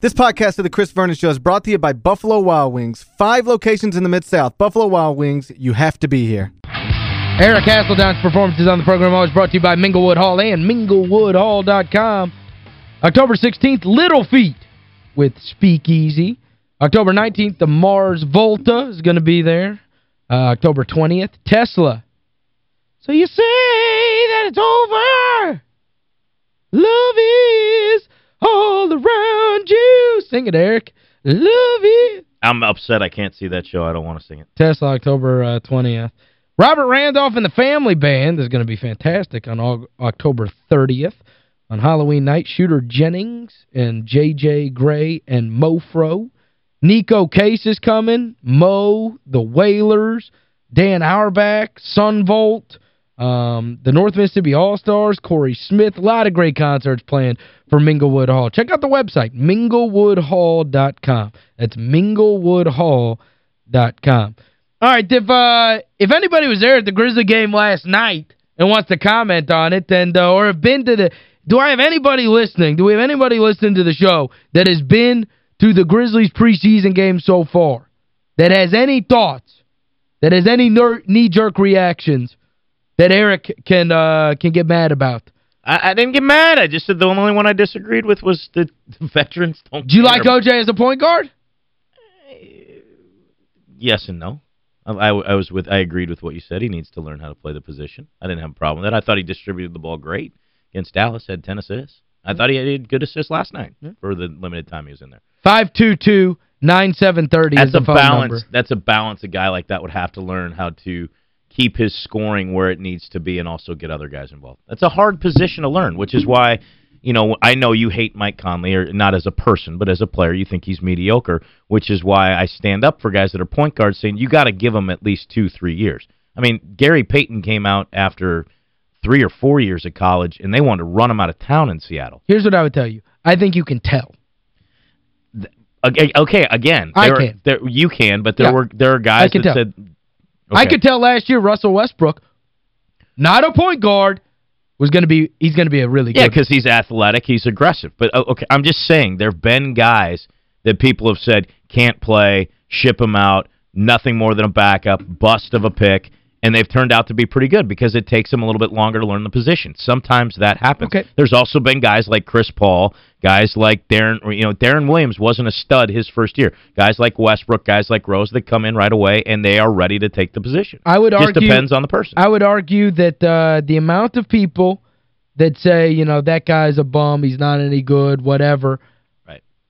This podcast of the Chris Vernon Show is brought to you by Buffalo Wild Wings. Five locations in the Mid-South. Buffalo Wild Wings, you have to be here. Eric Hasseltine's performances on the program always brought to you by Minglewood Hall and minglewoodhall.com. October 16th, Little Feat with Speakeasy. October 19th, the Mars Volta is going to be there. Uh, October 20th, Tesla. So you say that it's over. Love is. Sing it, Eric. Love it. I'm upset I can't see that show. I don't want to sing it. Tesla, October uh, 20th. Robert Randolph and the Family Band is going to be fantastic on October 30th. On Halloween night, Shooter Jennings and J.J. Grey and Mofro. Neko Case is coming. Mo, The Wailers, Dan Auerbach, Son Volt, um, the North Mississippi All-Stars, Corey Smith. A lot of great concerts planned for Minglewood Hall. Check out the website, minglewoodhall.com. That's minglewoodhall.com. All right, if uh if anybody was there at the Grizzly game last night and wants to comment on it, and uh, or have been to the do I have anybody listening? Do we have anybody listening to the show that has been to the Grizzlies preseason game so far? That has any thoughts? That has any knee-jerk reactions? That Eric can uh, can get mad about? I, I, didn't get mad. I just said the only one I disagreed with was the, the veterans don't Do you like O.J. as a point guard? Uh, yes and no. I, I, I, was with I agreed with what you said. He needs to learn how to play the position. I didn't have a problem with that. I thought he distributed the ball great against Dallas, had 10 assists. I mm-hmm. thought he had good assists last night yeah. for the limited time he was in there. 522 9730 That's a balance. Number. That's a balance a guy like that would have to learn how to – keep his scoring where it needs to be and also get other guys involved. That's a hard position to learn, which is why, you know, I know you hate Mike Conley, or not as a person, but as a player, you think he's mediocre, which is why I stand up for guys that are point guards saying you got to give them at least two, three years. I mean, Gary Payton came out after three or four years of college, and they wanted to run him out of town in Seattle. Here's what I would tell you. I think you can tell. Okay, again, I can. There, you can, but there yeah. were there are guys that tell. said Okay. I could tell last year Russell Westbrook, not a point guard, was going to be he's going to be a really good Yeah, because he's athletic, he's aggressive. But uh, okay, I'm just saying there've been guys that people have said can't play, ship him out, nothing more than a backup, bust of a pick and they've turned out to be pretty good because it takes them a little bit longer to learn the position. Sometimes that happens. Okay. There's also been guys like Chris Paul, guys like Deron, you know, Darren Williams wasn't a stud his first year. Guys like Westbrook, guys like Rose that come in right away and they are ready to take the position. I would Just argue depends on the person. I would argue that uh, the amount of people that say, you know, that guy's a bum, he's not any good, whatever –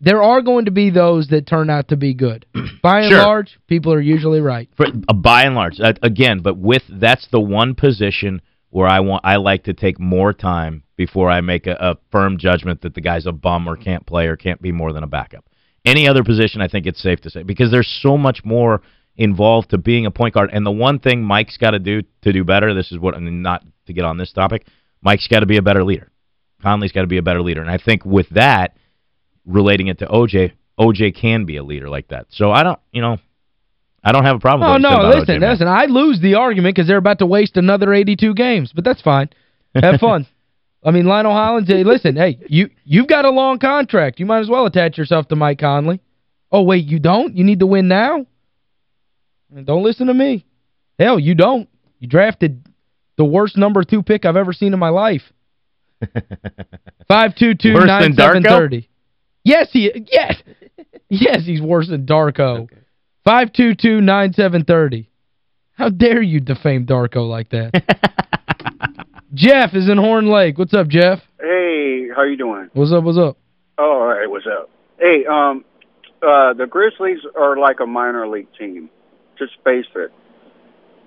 there are going to be those that turn out to be good. By and sure. large, people are usually right. For, uh, by and large, uh, again, but with that's the one position where I want I like to take more time before I make a, a firm judgment that the guy's a bum or can't play or can't be more than a backup. Any other position, I think it's safe to say, because there's so much more involved to being a point guard. And the one thing Mike's got to do to do better, this is what, I mean, not to get on this topic, Mike's got to be a better leader. Conley's got to be a better leader. And I think with that – relating it to OJ, OJ can be a leader like that. So I don't, you know, I don't have a problem oh, no, listen, OJ, listen. I lose the argument because they're about to waste another 82 games, but that's fine. Have fun. I mean, Lionel Hollins, hey, listen, hey, you, you've got a long contract. You might as well attach yourself to Mike Conley. Oh, wait, you don't? You need to win now? Don't listen to me. Hell, you don't. You drafted the worst number two pick I've ever seen in my life. 522-9730. Yes, he yes. yes, he's worse than Darko. Okay. 522-9730. How dare you defame Darko like that? Jeff is in Horn Lake. What's up, Jeff? Hey, how you doing? What's up, what's up? Oh, all right, what's up? Hey, um uh the Grizzlies are like a minor league team. Just face it.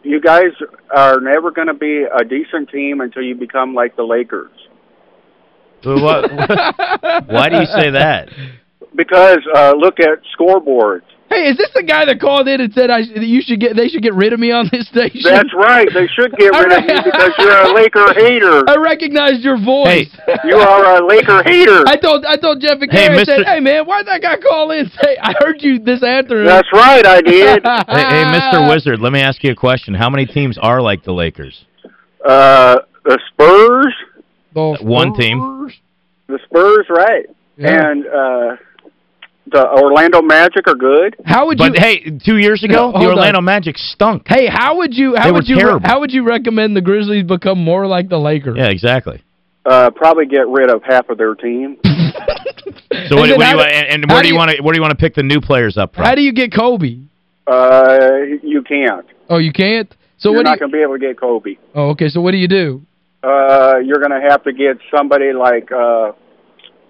You guys are never going to be a decent team until you become like the Lakers. What, why do you say that? Because uh, look at scoreboards. Hey, is this the guy that called in and said I you should get they should get rid of me on this station? That's right. They should get rid of you because you're a Laker hater. I recognized your voice. Hey. You are a Laker hater. I told I told Jeff and hey, I said, "Hey man, why'd that guy call in say I heard you this afternoon?" That's right, I did. hey, hey, Mr. Wizard, let me ask you a question. How many teams are like the Lakers? Uh, the Spurs. The One team. The Spurs, right. Yeah. And uh the Orlando Magic are good. How would But you hey, two years ago, No, the Orlando on. Magic stunk. Hey, how would you how They would were you terrible. how would you recommend the Grizzlies become more like the Lakers? Yeah, exactly. Uh, probably get rid of half of their team. So what, And then what do you do- want and, and where do do you you- want to where do you want to pick the new players up from? How do you get Kobe? Uh, you can't. Oh, you can't? So you're what do not you going to be able to get Kobe. Oh, okay. So what do you do? Uh, you're going to have to get somebody like uh,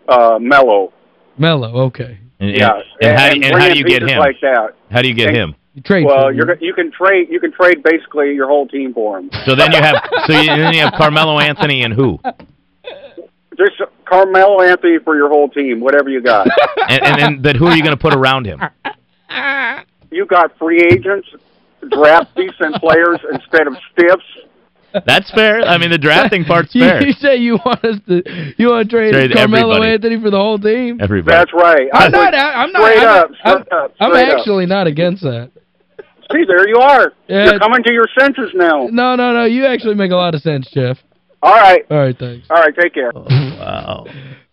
uh, Melo. Melo, okay. and, Yeah, and, how, and and bring how do you get him? like that? How do you get And- him? You trade Well, him. you're you can trade you can trade basically your whole team for him. So then you have so you, then you have Carmelo Anthony and who? Just Carmelo Anthony for your whole team, whatever you got. And, and then but who are you going to put around him? you got free agents, draft decent players instead of stiffs. That's fair. I mean, the drafting part's you, fair. You say you want us to you want to trade, Trade Carmelo everybody. Anthony for the whole team? Everybody. That's right. I'm not I'm not straight I'm, up, I'm, straight up, I'm straight up. actually not against that. See, there you are. Yeah. You're coming to your senses now. No, no, no. You actually make a lot of sense, Jeff. All right. All right, thanks. All right, take care. Oh, wow.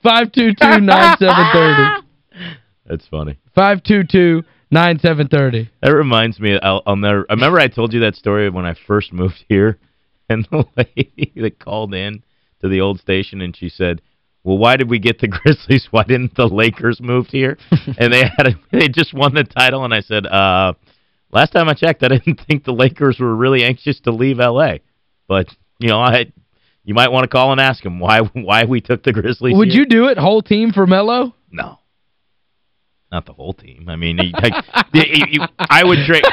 522-9730. That's funny. 522-9730. That reminds me, I'll, I'll never, I remember I told you that story when I first moved here, and the lady that called in to the old station, and she said, well, why did we get the Grizzlies? Why didn't the Lakers move here? and they had a, they just won the title, and I said, uh, last time I checked, I didn't think the Lakers were really anxious to leave L.A., but, you know, I you might want to call and ask them why why we took the Grizzlies Would here. you do it whole team for Melo? No. Not the whole team. I mean, like, I would trade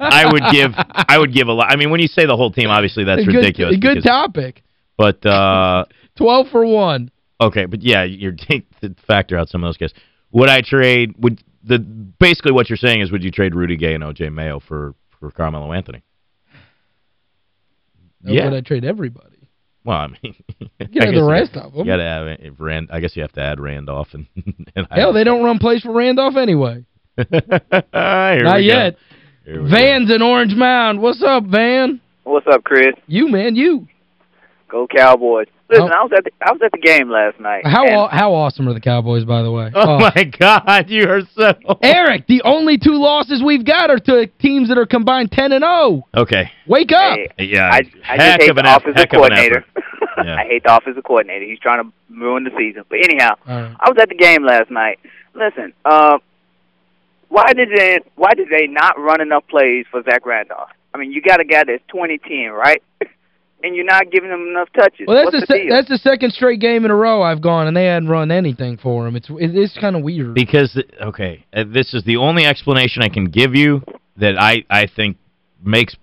I would give I would give a lot. I mean, when you say the whole team, obviously that's good, ridiculous. Good because- topic. But uh 12 for 1. okay, but yeah, you're to factor out some of those guys. Would I trade would the basically what you're saying is would you trade Rudy Gay and OJ Mayo for for Carmelo Anthony? Or Yeah. Would I trade everybody? Well, I mean, You I can the rest got- of them. You got to have it- Rand I guess you have to add Randolph and, and Hell, they don't run plays for Randolph anyway. Here Not we go. yet. Here we go. Van's in Orange Mound. What's up, Van? What's up, Chris? You, man, you. Go Cowboys. Listen, Oh. I was at the, I was at the game last night. How how awesome are the Cowboys, by the way? Oh, my God, you are so... Eric, the only two losses we've got are to teams that are combined 10 and 0. Okay. Wake up. Hey, Yeah, I, I heck just hate of an the eff- offensive heck of an coordinator. Yeah. I hate the offensive coordinator. He's trying to ruin the season. But anyhow, All right. I was at the game last night. Listen, uh, why did they why did they not run enough plays for Zach Randolph? I mean, you got a guy that's 2010, right? and you're not giving them enough touches. Well, that's What's the, the that's the second straight game in a row I've gone, and they hadn't run anything for him. It's it is kind of weird. Because, okay, uh, this is the only explanation I can give you that I, I think makes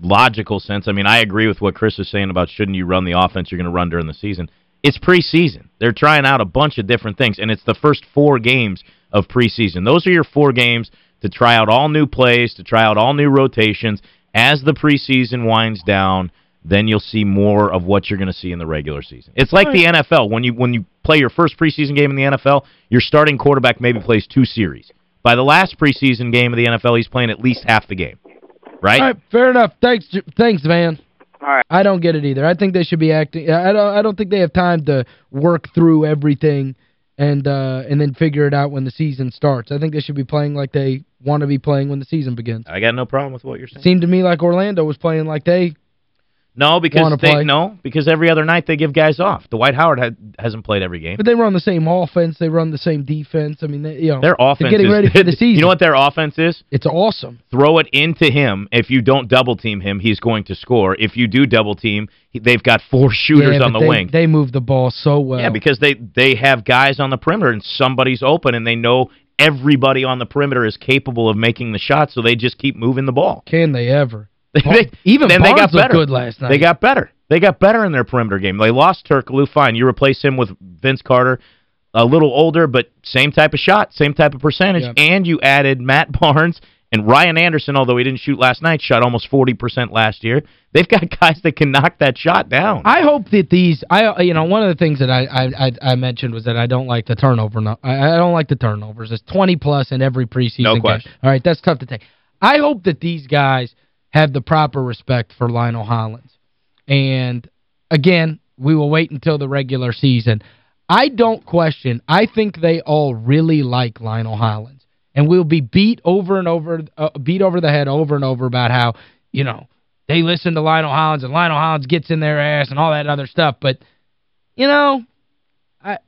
logical sense. I mean, I agree with what Chris is saying about shouldn't you run the offense you're going to run during the season. It's preseason. They're trying out a bunch of different things, and it's the first four games of preseason. Those are your four games to try out all new plays, to try out all new rotations. As the preseason winds down, then you'll see more of what you're going to see in the regular season. It's like the NFL. When you when you play your first preseason game in the NFL, your starting quarterback maybe plays two series. By the last preseason game of the NFL, he's playing at least half the game. Right? All right, fair enough. Thanks, thanks, Van. All right. I don't get it either. I think they should be acting I don't I don't think they have time to work through everything and uh and then figure it out when the season starts. I think they should be playing like they want to be playing when the season begins. I got no problem with what you're saying. Seemed to me like Orlando was playing like they No, because they play. no, because every other night they give guys off. Dwight Howard had, hasn't played every game. but they run the same offense, they run the same defense. I mean, they, you know, Their offense they're getting is, ready for the season. You know what their offense is? It's awesome. Throw it into him. If you don't double team him, he's going to score. If you do double team, they've got four shooters Yeah, on the they, wing. They move the ball so well. Yeah, because they they have guys on the perimeter and somebody's open and they know everybody on the perimeter is capable of making the shot, so they just keep moving the ball. Can they ever? They- Even then Barnes they got better. good last night. They got better. They got better in their perimeter game. They lost Turkoglu, fine. You replace him with Vince Carter, a little older, but same type of shot, same type of percentage, Yeah. and you added Matt Barnes and Ryan Anderson, although he didn't shoot last night, shot almost 40% last year. They've got guys that can knock that shot down. I hope that these I you know one of the things that I I I, mentioned was that I don't like the turnover no, I, I don't like the turnovers. It's 20 plus in every preseason No game. question. All right, that's tough to take. I hope that these guys have the proper respect for Lionel Hollins. And again, we will wait until the regular season. I don't question. I think they all really like Lionel Hollins. And we'll be beat over and over, uh, beat over the head over and over about how, you know, they listen to Lionel Hollins and Lionel Hollins gets in their ass and all that other stuff. But, you know, I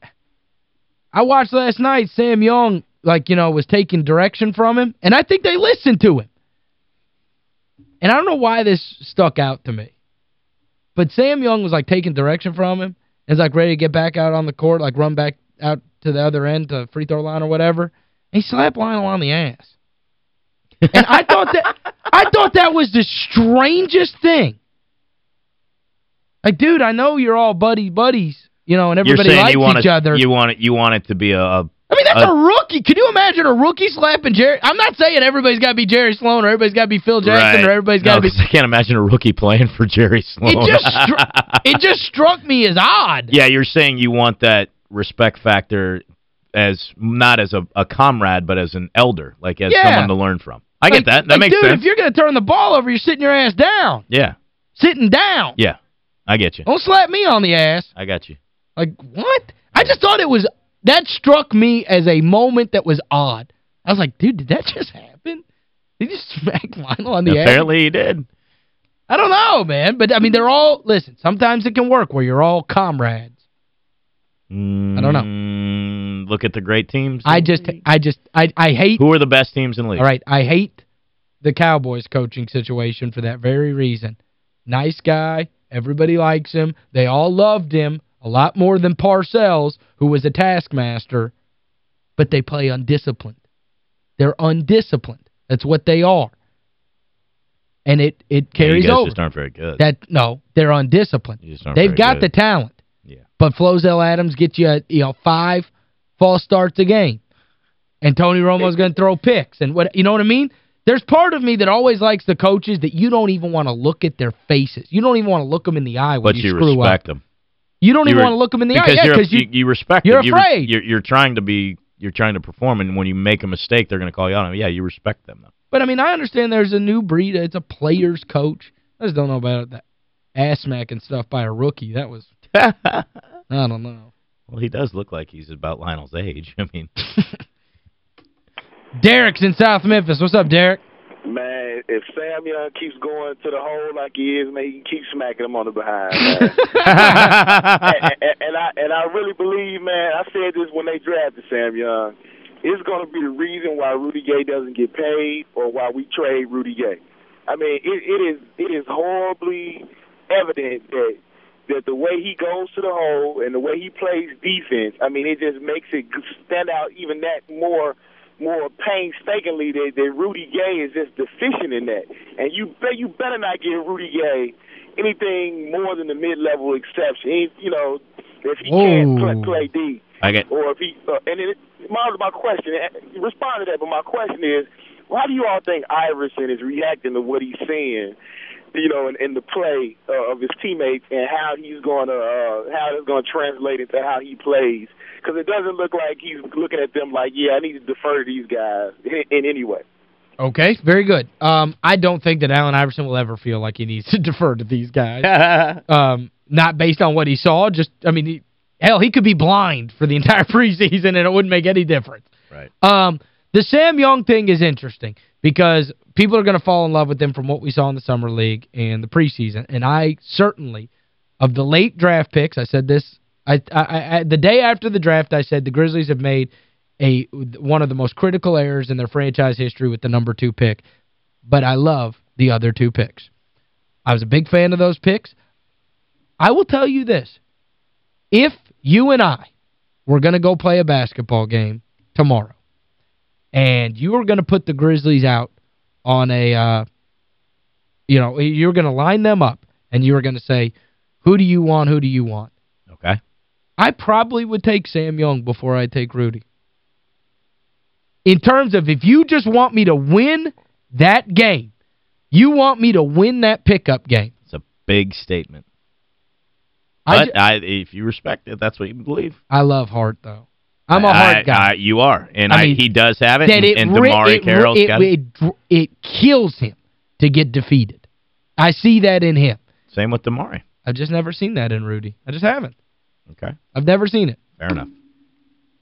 I watched last night Sam Young, like, you know, was taking direction from him. And I think they listened to him. And I don't know why this stuck out to me. But Sam Young was, like, taking direction from him. And was, like, ready to get back out on the court, like, run back out to the other end to free throw line or whatever. And he slapped Lionel on the ass. and I thought that I thought that was the strangest thing. Like, dude, I know you're all buddy buddies, you know, and everybody likes each it, other. You want it you want it to be a, a I mean, that's a, a rookie. Can you imagine a rookie slapping Jerry? I'm not saying everybody's got to be Jerry Sloan or everybody's got to be Phil Jackson right. or everybody's got to no, be... I can't imagine a rookie playing for Jerry Sloan. It just, it just struck me as odd. Yeah, you're saying you want that respect factor as not as a, a comrade, but as an elder, like as yeah. someone to learn from. I like, get that. That like, makes dude, sense. if you're going to turn the ball over, you're sitting your ass down. Yeah. Sitting down. Yeah. I get you. Don't slap me on the ass. I got you. Like, what? I just thought it was, that struck me as a moment that was odd. I was like, dude, did that just happen? Did he just smack Lionel on the Apparently ass? Apparently he did. I don't know, man. But, I mean, they're all, listen, sometimes it can work where you're all comrades. Mm, I don't know. Look at the great teams. I just, I just, I, I hate. Who are the best teams in the league? All right, I hate the Cowboys coaching situation for that very reason. Nice guy. Everybody likes him. They all loved him a lot more than Parcells, who was a taskmaster, but they play undisciplined. They're undisciplined. That's what they are. And it it carries yeah, you guys over. just aren't very good. That No, they're undisciplined. They've got good. the talent. Yeah. But Flozell Adams gets you, you know, five false starts a game. And Tony Romo's going to throw picks. and what You know what I mean? There's part of me that always likes the coaches that you don't even want to look at their faces. You don't even want to look them in the eye when but you, you screw respect them. You don't you even re want to look them in the because eye. Yeah, because you, you, you respect you're them. afraid. You're, you're trying to be you're trying to perform and when you make a mistake they're going to call you out. Yeah, you respect them though. But I mean, I understand there's a new breed. It's a player's coach. I just don't know about that ass smacking stuff by a rookie. That was I don't know. Well, he does look like he's about Lionel's age. I mean, Derek's in South Memphis. What's up, Derek? Man, if Sam Young keeps going to the hole like he is, man, he keep smacking him on the behind, man. and, and, and I and I really believe, man, I said this when they drafted Sam Young. Uh, it's going to be the reason why Rudy Gay doesn't get paid or why we trade Rudy Gay. I mean, it, it is it is horribly evident that that the way he goes to the hole and the way he plays defense, I mean, it just makes it stand out even that more more painstakingly that, that Rudy Gay is just deficient in that. And you bet you better not give Rudy Gay anything more than the mid-level exception. He, you know, if he Whoa. can't play, play D, I get or if he uh, and it, my my question, respond to that. But my question is, why do you all think Iverson is reacting to what he's saying? You know, in, in the play uh, of his teammates and how he's going to uh, how it's going to translate into how he plays because it doesn't look like he's looking at them like, yeah, I need to defer to these guys in, in any way. Okay, very good. Um, I don't think that Allen Iverson will ever feel like he needs to defer to these guys. um, not based on what he saw, just, I mean, he, hell, he could be blind for the entire preseason and it wouldn't make any difference. Right. Um, the Sam Young thing is interesting because people are going to fall in love with him from what we saw in the Summer League and the preseason. And I certainly, of the late draft picks, I said this, I, I, I the day after the draft, I said the Grizzlies have made a one of the most critical errors in their franchise history with the number two pick. But I love the other two picks. I was a big fan of those picks. I will tell you this. If you and I were going to go play a basketball game tomorrow, and you were going to put the Grizzlies out on a, uh, you know, you were going to line them up, and you were going to say, who do you want, who do you want? Okay. I probably would take Sam Young before I take Rudy. In terms of if you just want me to win that game, you want me to win that pickup game. It's a big statement. I, But I, if you respect it, that's what you believe. I love Hart, though. I'm a hard I- guy. I- you are. And I mean, he does have it. that And, it, and ri- DeMarre it, Carroll's it, got it. it, it kills him to get defeated. I see that in him. Same with DeMarre. I've just never seen that in Rudy. I just haven't. Okay. I've never seen it. Fair enough.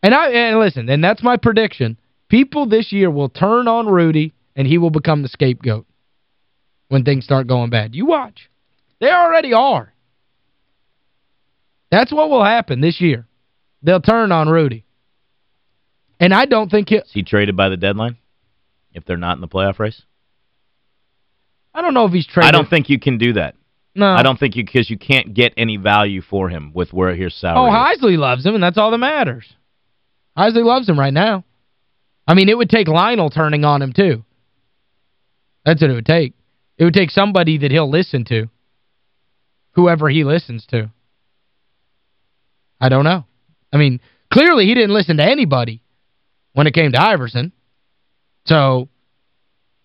And I and listen, and that's my prediction. People this year will turn on Rudy and he will become the scapegoat when things start going bad. You watch. They already are. That's what will happen this year. They'll turn on Rudy. And I don't think he Is he traded by the deadline if they're not in the playoff race? I don't know if he's traded. I don't think you can do that. No. I don't think you because you can't get any value for him with where his salary Oh, is. Heisley loves him, and that's all that matters. Heisley loves him right now. I mean, it would take Lionel turning on him, too. That's what it would take. It would take somebody that he'll listen to. Whoever he listens to. I don't know. I mean, clearly he didn't listen to anybody when it came to Iverson. So,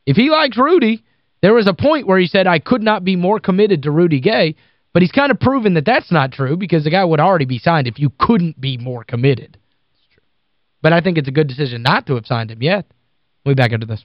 if he likes Rudy, there was a point where he said, I could not be more committed to Rudy Gay, but he's kind of proven that that's not true because the guy would already be signed if you couldn't be more committed. But I think it's a good decision not to have signed him yet. We'll be back into this.